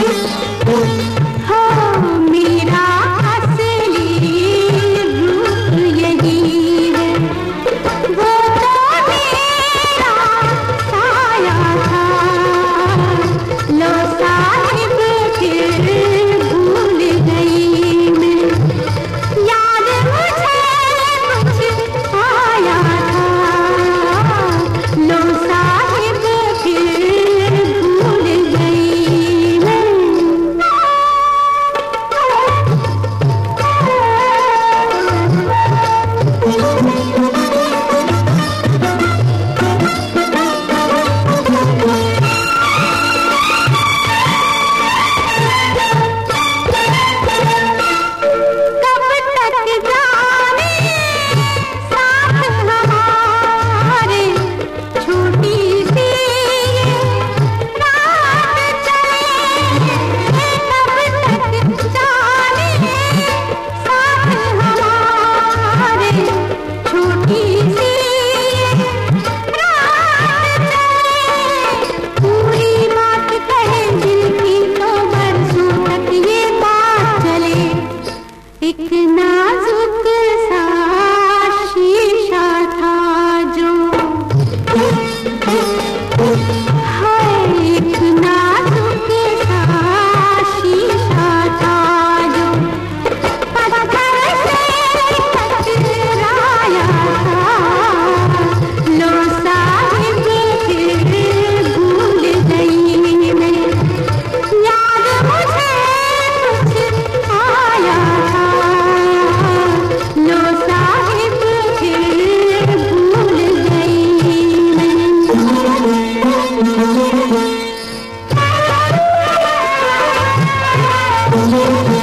Push, push, push. एक न Música